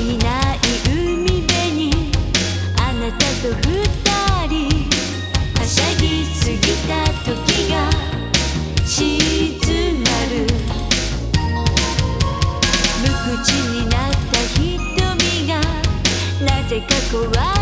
いない海辺にあなたと二人はしゃぎすぎた時が静まる。無口になった瞳がなぜか怖い。